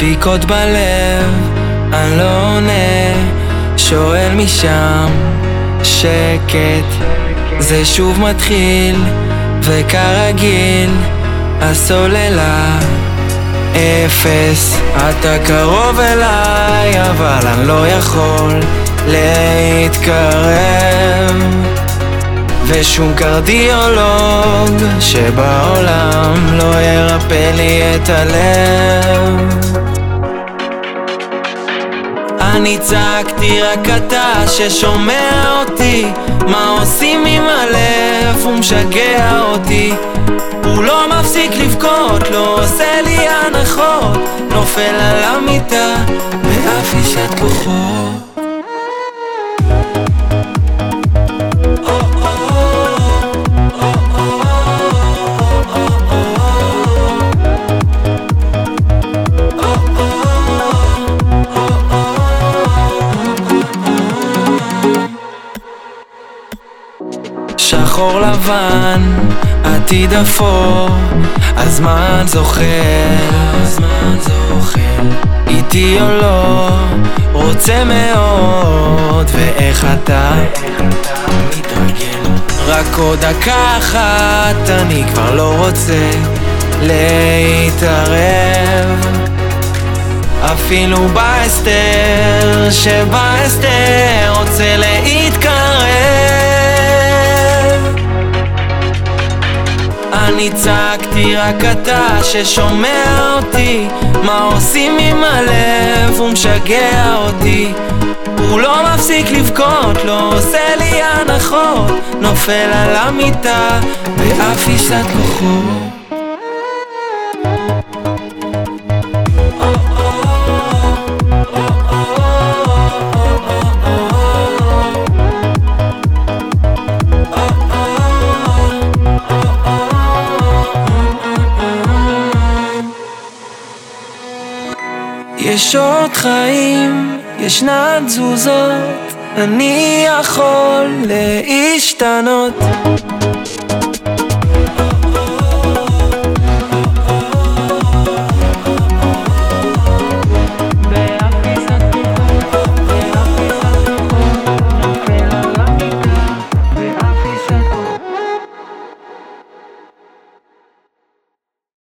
דפיקות בלב, אני לא עונה, שואל משם, שקט, זה שוב מתחיל, וכרגיל, הסוללה. אפס, אתה קרוב אליי, אבל אני לא יכול להתקרב. ושום קרדיולוג שבעולם לא ירפא לי את הלב אני צעקתי רק אתה ששומע אותי. מה עושים עם הלב הוא משגע אותי. הוא לא מפסיק לבכות, לא עושה לי הנחות. נופל על המיטה באף אישת כוחות שחור לבן, עתיד אפור, הזמן זוכר, הזמן זוכר, איתי או לא, רוצה מאוד, ואיך אתה? מתרגל, רק עוד דקה אחת, אני כבר לא רוצה להתערב, אפילו בהסתר, שבהסתר רוצה להתקרב אני צעקתי רק אתה ששומע אותי. מה עושים עם הלב? הוא משגע אותי. הוא לא מפסיק לבכות, לא עושה לי הנחות. נופל על המיטה באף אישת כוחות יש עוד חיים, ישנן תזוזות, אני יכול להשתנות